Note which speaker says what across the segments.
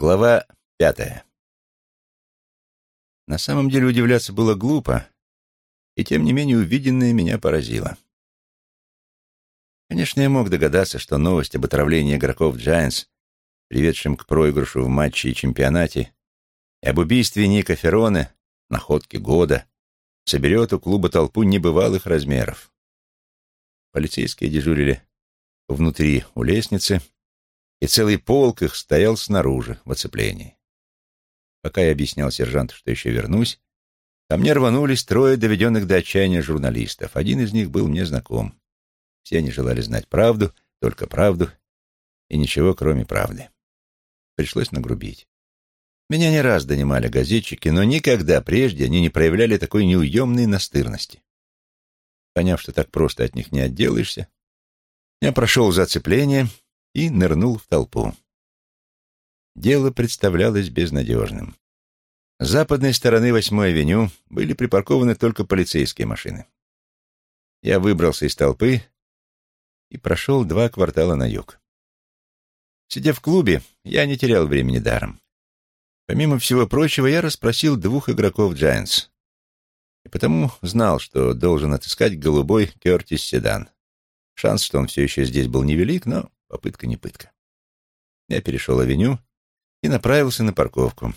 Speaker 1: Глава пятая. На самом деле удивляться было глупо, и тем не менее увиденное меня поразило. Конечно, я мог догадаться, что новость об отравлении игроков Giants, приведшем к проигрышу в матче и чемпионате, и об убийстве Ника Ферроне, находки года, соберет у клуба толпу небывалых размеров. Полицейские дежурили внутри у лестницы, и целый полк их стоял снаружи, в оцеплении. Пока я объяснял сержанту, что еще вернусь, ко мне рванулись трое доведенных до отчаяния журналистов. Один из них был мне знаком. Все они желали знать правду, только правду, и ничего, кроме правды. Пришлось нагрубить. Меня не раз донимали газетчики, но никогда прежде они не проявляли такой неуемной настырности. Поняв, что так просто от них не отделаешься, я прошел за оцепление и нырнул в толпу. Дело представлялось безнадежным. С западной стороны восьмой авеню были припаркованы только полицейские машины. Я выбрался из толпы и прошел два квартала на юг. Сидя в клубе, я не терял времени даром. Помимо всего прочего, я расспросил двух игроков Giants. И потому знал, что должен отыскать голубой Кертис Седан. Шанс, что он все еще здесь был невелик, но Попытка не пытка. Я перешел авеню и направился на парковку.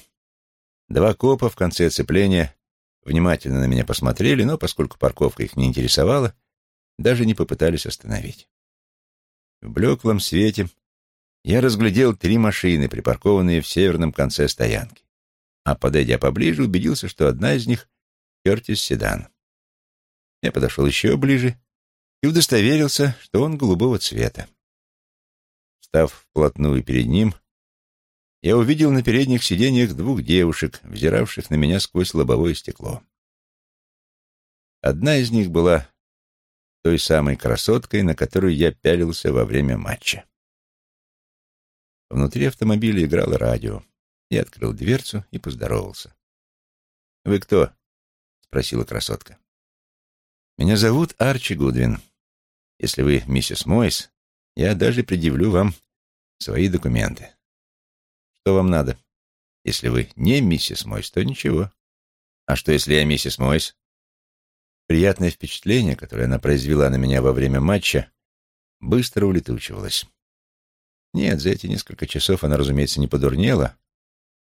Speaker 1: Два копа в конце оцепления внимательно на меня посмотрели, но, поскольку парковка их не интересовала, даже не попытались остановить. В блеклом свете я разглядел три машины, припаркованные в северном конце стоянки, а, подойдя поближе, убедился, что одна из них — Кертис Седан. Я подошел еще ближе и удостоверился, что он голубого цвета. Став вплотную перед ним, я увидел на передних сиденьях двух девушек, взиравших на меня сквозь лобовое стекло. Одна из них была той самой красоткой, на которую я пялился во время матча. Внутри автомобиля играло радио. Я открыл дверцу и поздоровался. «Вы кто?» — спросила красотка. «Меня зовут Арчи Гудвин. Если вы миссис Мойс, я даже предъявлю вам свои документы. Что вам надо? Если вы не миссис Мойс, то ничего. А что, если я миссис Мойс? Приятное впечатление, которое она произвела на меня во время матча, быстро улетучивалось. Нет, за эти несколько часов она, разумеется, не подурнела,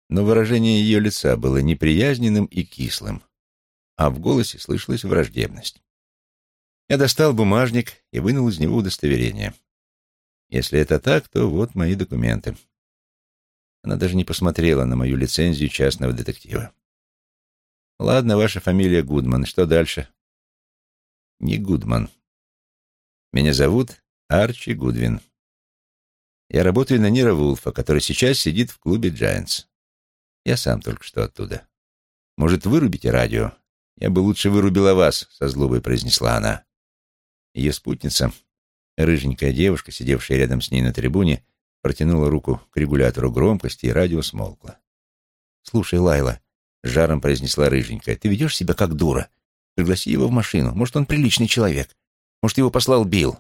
Speaker 1: но выражение ее лица было неприязненным и кислым, а в голосе слышалась враждебность. Я достал бумажник и вынул из него удостоверение. Если это так, то вот мои документы. Она даже не посмотрела на мою лицензию частного детектива. Ладно, ваша фамилия Гудман. Что дальше? Не Гудман. Меня зовут Арчи Гудвин. Я работаю на Нира Вулфа, который сейчас сидит в клубе Giants. Я сам только что оттуда. Может, вырубите радио? Я бы лучше вырубила вас, со злобой произнесла она. Ее спутница, рыженькая девушка, сидевшая рядом с ней на трибуне, протянула руку к регулятору громкости, и радио смолкло. «Слушай, Лайла», — жаром произнесла рыженькая, — «ты ведешь себя как дура. Пригласи его в машину. Может, он приличный человек. Может, его послал Билл.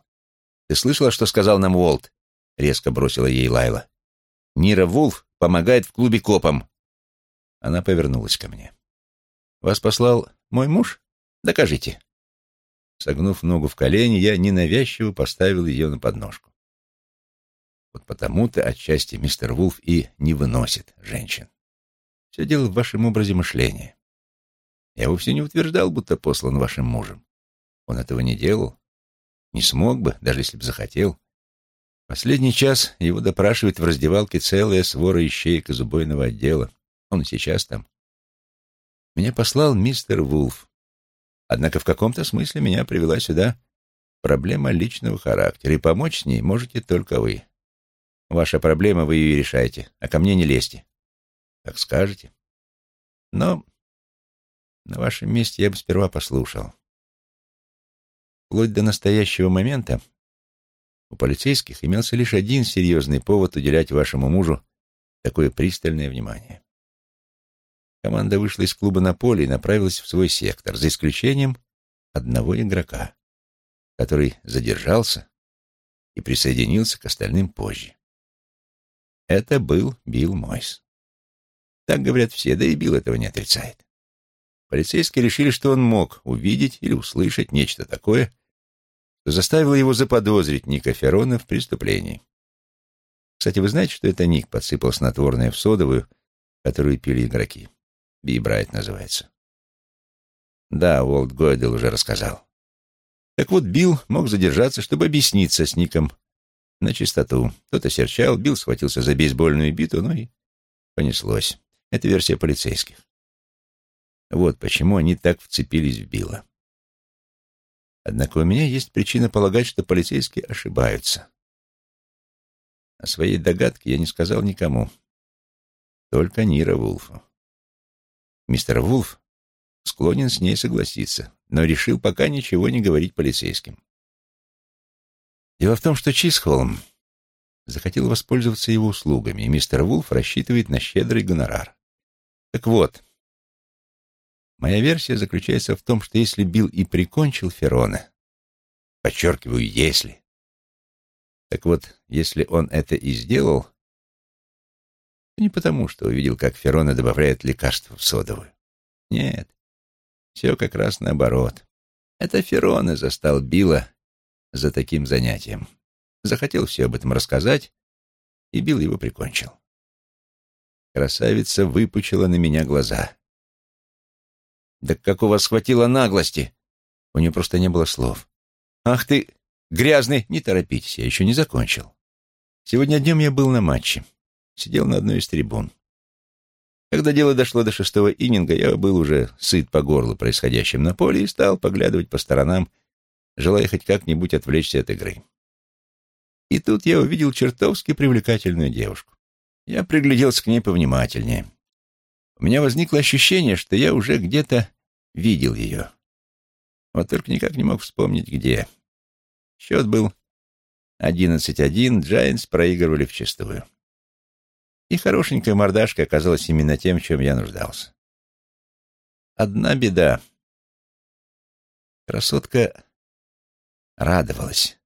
Speaker 1: Ты слышала, что сказал нам Уолт?» — резко бросила ей Лайла. «Нира Вулф помогает в клубе копам». Она повернулась ко мне. «Вас послал мой муж? Докажите». Согнув ногу в колени, я ненавязчиво поставил ее на подножку. Вот потому-то отчасти мистер Вулф и не выносит женщин. Все дело в вашем образе мышления. Я вовсе не утверждал, будто послан вашим мужем. Он этого не делал. Не смог бы, даже если бы захотел. Последний час его допрашивает в раздевалке целая свора ищеек из убойного отдела. Он и сейчас там. Меня послал мистер Вулф. Однако в каком-то смысле меня привела сюда проблема личного характера, и помочь с ней можете только вы. Ваша проблема, вы ее решаете, а ко мне не лезьте. Как скажете. Но на вашем месте я бы сперва послушал. Вплоть до настоящего момента у полицейских имелся лишь один серьезный повод уделять вашему мужу такое пристальное внимание. Команда вышла из клуба на поле и направилась в свой сектор, за исключением одного игрока, который задержался и присоединился к остальным позже. Это был Билл Мойс. Так говорят все, да и Билл этого не отрицает. Полицейские решили, что он мог увидеть или услышать нечто такое, что заставило его заподозрить Ника Феррона в преступлении. Кстати, вы знаете, что это Ник подсыпал снотворное в содовую, которую пили игроки? Би Брайт называется. Да, Уолт Гойдел уже рассказал. Так вот, Билл мог задержаться, чтобы объясниться с Ником на чистоту. Тот осерчал, Билл схватился за бейсбольную биту, ну и понеслось. Это версия полицейских. Вот почему они так вцепились в Билла. Однако у меня есть причина полагать, что полицейские ошибаются. О своей догадке я не сказал никому, только Нира Вулфу. Мистер Вулф склонен с ней согласиться, но решил пока ничего не говорить полицейским. Дело в том, что Чисхолм захотел воспользоваться его услугами, и мистер Вулф рассчитывает на щедрый гонорар. Так вот, моя версия заключается в том, что если Билл и прикончил Ферона, подчеркиваю, если, так вот, если он это и сделал, не потому, что увидел, как Ферона добавляет лекарства в содовую. Нет, все как раз наоборот. Это Ферона застал Билла за таким занятием. Захотел все об этом рассказать, и Билл его прикончил. Красавица выпучила на меня глаза. «Да как у вас схватило наглости!» У нее просто не было слов. «Ах ты, грязный! Не торопитесь, я еще не закончил. Сегодня днем я был на матче. Сидел на одной из трибун. Когда дело дошло до шестого ининга, я был уже сыт по горлу происходящим на поле и стал поглядывать по сторонам, желая хоть как-нибудь отвлечься от игры. И тут я увидел чертовски привлекательную девушку. Я пригляделся к ней повнимательнее. У меня возникло ощущение, что я уже где-то видел ее. Вот только никак не мог вспомнить, где. Счет был 11-1, Джайнс проигрывали вчистую. И хорошенькая мордашка оказалась именно тем, чем я нуждался. Одна беда. Красотка радовалась.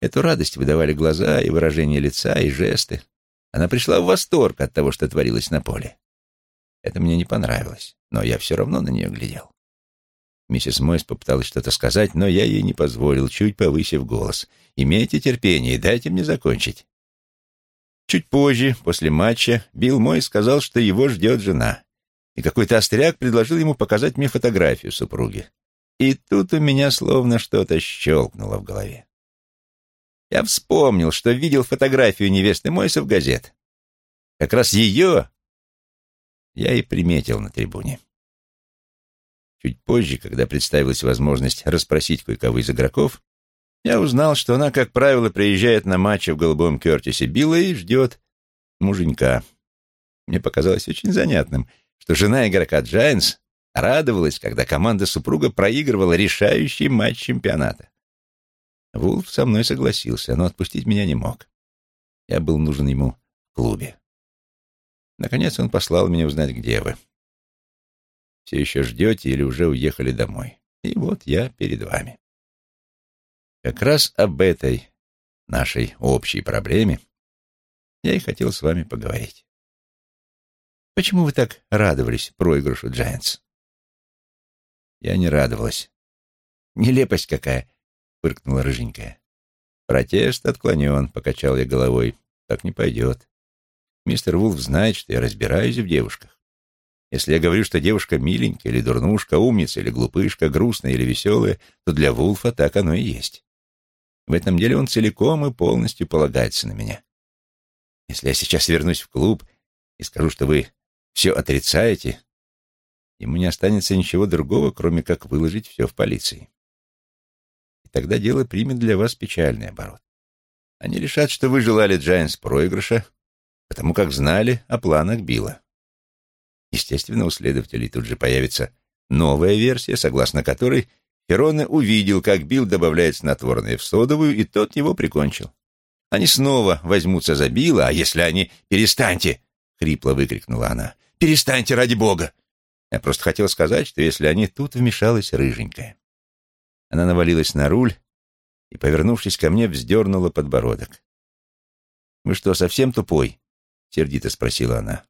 Speaker 1: Эту радость выдавали глаза и выражение лица, и жесты. Она пришла в восторг от того, что творилось на поле. Это мне не понравилось, но я все равно на нее глядел. Миссис Мойс попыталась что-то сказать, но я ей не позволил, чуть повысив голос. «Имейте терпение и дайте мне закончить. Чуть позже, после матча, Билл Мой сказал, что его ждет жена. И какой-то остряк предложил ему показать мне фотографию супруги. И тут у меня словно что-то щелкнуло в голове. Я вспомнил, что видел фотографию невесты Мойса в газет. Как раз ее я и приметил на трибуне. Чуть позже, когда представилась возможность расспросить кое-кого из игроков, я узнал, что она, как правило, приезжает на матчи в голубом Кертисе Билла и ждет муженька. Мне показалось очень занятным, что жена игрока Джайнтс радовалась, когда команда супруга проигрывала решающий матч чемпионата. Вулф со мной согласился, но отпустить меня не мог. Я был нужен ему в клубе. Наконец он послал меня узнать, где вы. Все еще ждете или уже уехали домой. И вот я перед вами. Как раз об этой нашей общей проблеме я и хотел с вами поговорить. Почему вы так радовались проигрышу Giants? Я не радовалась. Нелепость какая, фыркнула рыженькая. Протест отклонен, покачал я головой. Так не пойдет. Мистер Вулф знает, что я разбираюсь в девушках. Если я говорю, что девушка миленькая или дурнушка, умница или глупышка, грустная или веселая, то для Вулфа так оно и есть. В этом деле он целиком и полностью полагается на меня. Если я сейчас вернусь в клуб и скажу, что вы все отрицаете, ему не останется ничего другого, кроме как выложить все в полиции. И тогда дело примет для вас печальный оборот. Они решат, что вы желали Джайнс проигрыша, потому как знали о планах Билла. Естественно, у следователей тут же появится новая версия, согласно которой Ферроне увидел, как Билл добавляет снотворное в содовую, и тот его прикончил. Они снова возьмутся за Билла, а если они... «Перестаньте!» — хрипло выкрикнула она. «Перестаньте, ради бога!» Я просто хотел сказать, что если они... Тут вмешалась рыженькая. Она навалилась на руль и, повернувшись ко мне, вздернула подбородок. «Вы что, совсем тупой?» — сердито спросила она.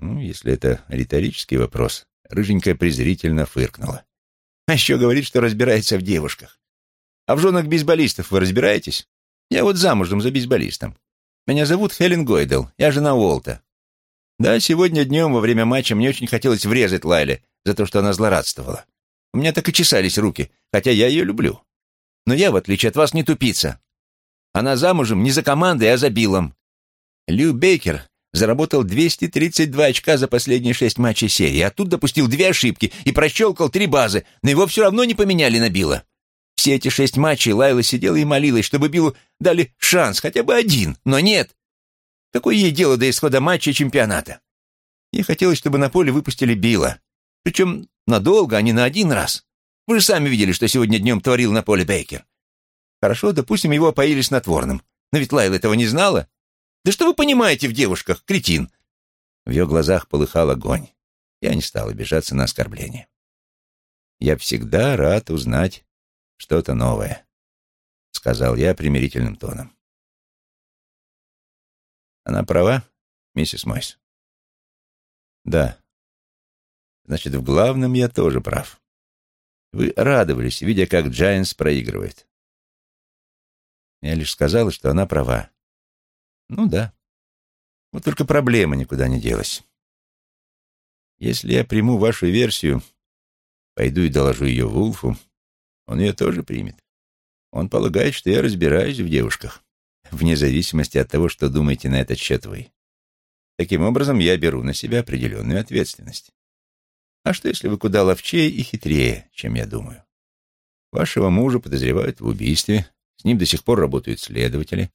Speaker 1: Ну, если это риторический вопрос, рыженькая презрительно фыркнула. А еще говорит, что разбирается в девушках. А в женах бейсболистов вы разбираетесь? Я вот замужем за бейсболистом. Меня зовут Хелен Гойдел, я жена Уолта. Да, сегодня днем во время матча мне очень хотелось врезать Лайле за то, что она злорадствовала. У меня так и чесались руки, хотя я ее люблю. Но я, в отличие от вас, не тупица. Она замужем не за командой, а за Биллом. Лью Бейкер заработал 232 очка за последние шесть матчей серии, а тут допустил две ошибки и прощелкал три базы, но его все равно не поменяли на Билла. Все эти шесть матчей Лайла сидела и молилась, чтобы Биллу дали шанс, хотя бы один, но нет. Какое ей дело до исхода матча чемпионата? Ей хотелось, чтобы на поле выпустили Билла. Причем надолго, а не на один раз. Вы же сами видели, что сегодня днем творил на поле Бейкер. Хорошо, допустим, его опоили снотворным. Но ведь Лайла этого не знала. Да что вы понимаете в девушках, кретин?» В ее глазах полыхал огонь. Я не стал обижаться на оскорбление. «Я всегда рад узнать что-то новое», — сказал я примирительным тоном. «Она права, миссис Мойс?» «Да. Значит, в главном я тоже прав. Вы радовались, видя, как Джайнс проигрывает. Я лишь сказала, что она права. Ну да. Вот только проблема никуда не делась. Если я приму вашу версию, пойду и доложу ее Вулфу, он ее тоже примет. Он полагает, что я разбираюсь в девушках, вне зависимости от того, что думаете на этот счет вы. Таким образом, я беру на себя определенную ответственность. А что, если вы куда ловчее и хитрее, чем я думаю? Вашего мужа подозревают в убийстве, с ним до сих пор работают следователи,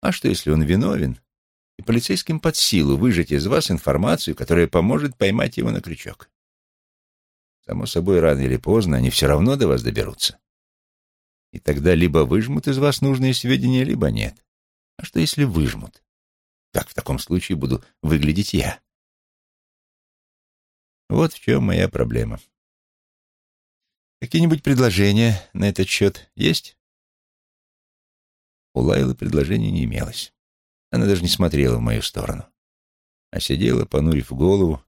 Speaker 1: а что, если он виновен, и полицейским под силу выжать из вас информацию, которая поможет поймать его на крючок? Само собой, рано или поздно они все равно до вас доберутся. И тогда либо выжмут из вас нужные сведения, либо нет. А что, если выжмут? Как в таком случае буду выглядеть я? Вот в чем моя проблема. Какие-нибудь предложения на этот счет есть? У Лайлы предложения не имелось. Она даже не смотрела в мою сторону, а сидела, понурив голову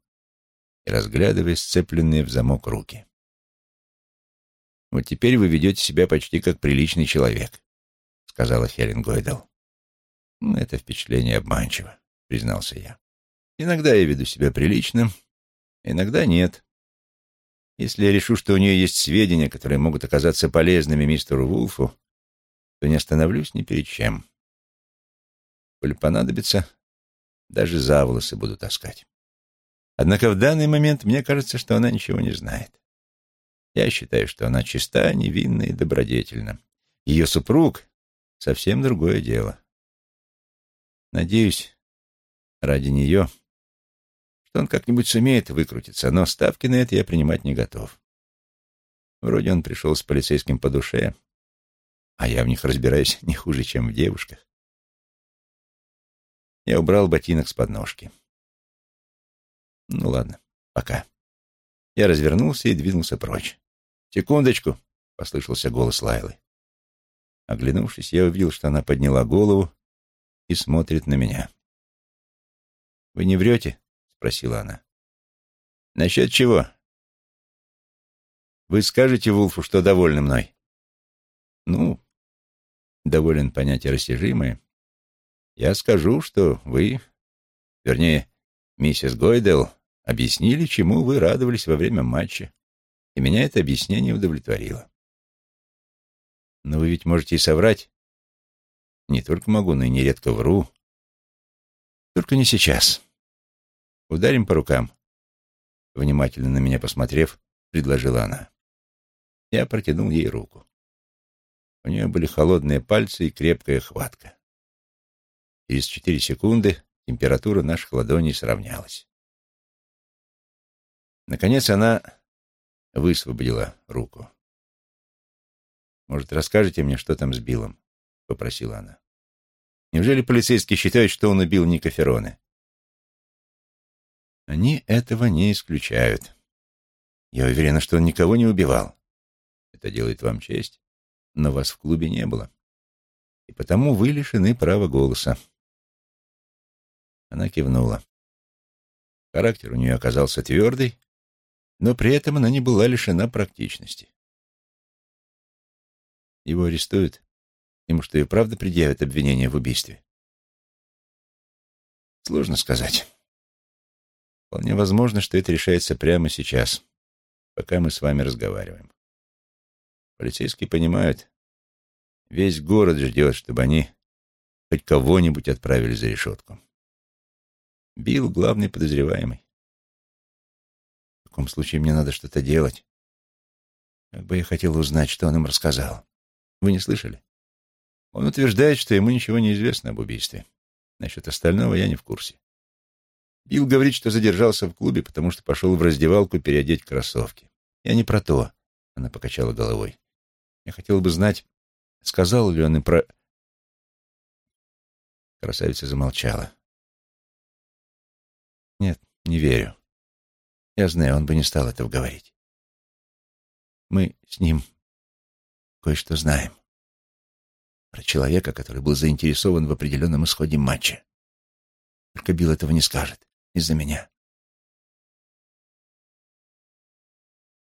Speaker 1: и разглядывая сцепленные в замок руки. «Вот теперь вы ведете себя почти как приличный человек», — сказала Хелен Гойдел. «Ну, «Это впечатление обманчиво», — признался я. «Иногда я веду себя прилично, иногда нет. Если я решу, что у нее есть сведения, которые могут оказаться полезными мистеру Вулфу, то не остановлюсь ни перед чем. Коль понадобится, даже за волосы буду таскать. Однако в данный момент мне кажется, что она ничего не знает. Я считаю, что она чиста, невинна и добродетельна. Ее супруг — совсем другое дело. Надеюсь, ради нее, что он как-нибудь сумеет выкрутиться, но ставки на это я принимать не готов. Вроде он пришел с полицейским по душе, а я в них разбираюсь не хуже, чем в девушках. Я убрал ботинок с подножки. Ну ладно, пока. Я развернулся и двинулся прочь. «Секундочку!» — послышался голос Лайлы. Оглянувшись, я увидел, что она подняла голову и смотрит на меня. «Вы не врете?» — спросила она. «Насчет чего?» «Вы скажете Вулфу, что довольны мной?» «Ну, доволен понятие растяжимое, я скажу, что вы, вернее, миссис Гойдел, объяснили, чему вы радовались во время матча, и меня это объяснение удовлетворило. Но вы ведь можете и соврать. Не только могу, но и нередко вру. Только не сейчас. Ударим по рукам. Внимательно на меня посмотрев, предложила она. Я протянул ей руку. У нее были холодные пальцы и крепкая хватка. Через четыре секунды температура наших ладоней сравнялась. Наконец она высвободила руку. «Может, расскажете мне, что там с Биллом?» — попросила она. «Неужели полицейские считают, что он убил Ника Ферроне?» «Они этого не исключают. Я уверена, что он никого не убивал. Это делает вам честь но вас в клубе не было. И потому вы лишены права голоса. Она кивнула. Характер у нее оказался твердый, но при этом она не была лишена практичности. Его арестуют? Ему что, и правда предъявят обвинение в убийстве? Сложно сказать. Вполне возможно, что это решается прямо сейчас, пока мы с вами разговариваем. Полицейские понимают, весь город ждет, чтобы они хоть кого-нибудь отправили за решетку. Билл — главный подозреваемый. В таком случае мне надо что-то делать. Как бы я хотел узнать, что он им рассказал. Вы не слышали? Он утверждает, что ему ничего не известно об убийстве. Насчет остального я не в курсе. Билл говорит, что задержался в клубе, потому что пошел в раздевалку переодеть кроссовки. Я не про то, — она покачала головой. Я хотел бы знать, сказал ли он и про... Красавица замолчала. Нет, не верю. Я знаю, он бы не стал этого говорить. Мы с ним кое-что знаем. Про человека, который был заинтересован в определенном исходе матча. Только Билл этого не скажет. Из-за меня.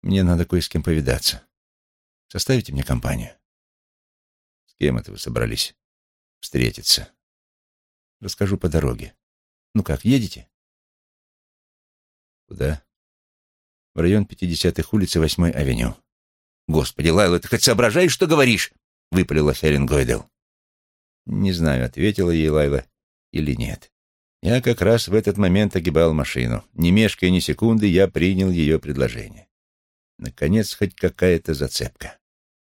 Speaker 1: Мне надо кое с кем повидаться. Составите мне компанию. С кем это вы собрались встретиться? Расскажу по дороге. Ну как, едете? Куда? в район 50-х улиц и 8-й авеню. «Господи, Лайла, ты хоть соображаешь, что говоришь?» — выпалила Хелен Гойдел. «Не знаю, ответила ей Лайла или нет. Я как раз в этот момент огибал машину. Не мешкая ни секунды, я принял ее предложение. Наконец, хоть какая-то зацепка.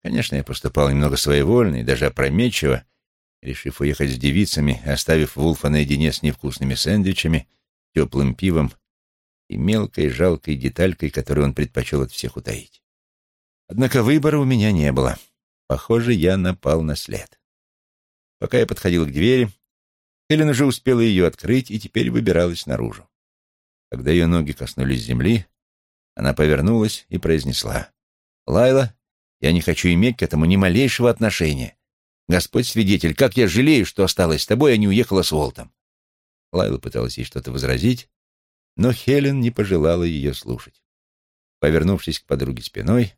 Speaker 1: Конечно, я поступал немного своевольно и даже опрометчиво, решив уехать с девицами, оставив Вулфа наедине с невкусными сэндвичами, теплым пивом и мелкой жалкой деталькой, которую он предпочел от всех утаить. Однако выбора у меня не было. Похоже, я напал на след. Пока я подходил к двери, Эллен уже успела ее открыть и теперь выбиралась наружу. Когда ее ноги коснулись земли, она повернулась и произнесла. «Лайла, я не хочу иметь к этому ни малейшего отношения. Господь свидетель, как я жалею, что осталась с тобой, а не уехала с Волтом». Лайла пыталась ей что-то возразить, но Хелен не пожелала ее слушать. Повернувшись к подруге спиной,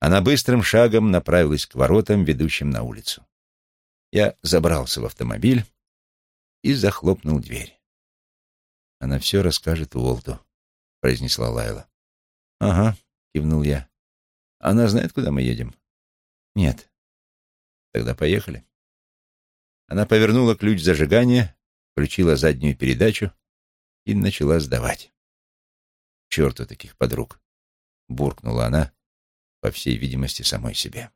Speaker 1: она быстрым шагом направилась к воротам, ведущим на улицу. Я забрался в автомобиль и захлопнул дверь. «Она все расскажет Уолту», — произнесла Лайла. «Ага», — кивнул я. «Она знает, куда мы едем?» «Нет». «Тогда поехали». Она повернула ключ зажигания, включила заднюю передачу и начала сдавать. «Черту таких подруг!» — буркнула она, по всей видимости, самой себе.